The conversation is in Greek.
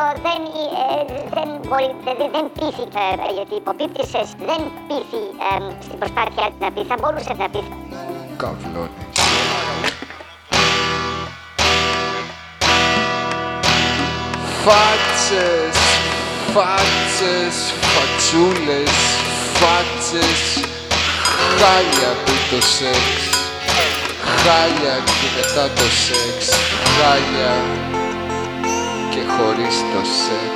αυτό δεν, ε, δεν, μπορεί, δεν, δεν πείθει, ε, γιατί υποπίπτησες, δεν πείθει ε, στην προσπάθειά της να πει, θα μπορούσε να πει. Καυλώνεις. Φάτσες, φάτσες, φατσούλες, φάτσες. Χάλια που το σεξ. Χάλια και μετά το σεξ. Χάλια και χωρίς το σεξ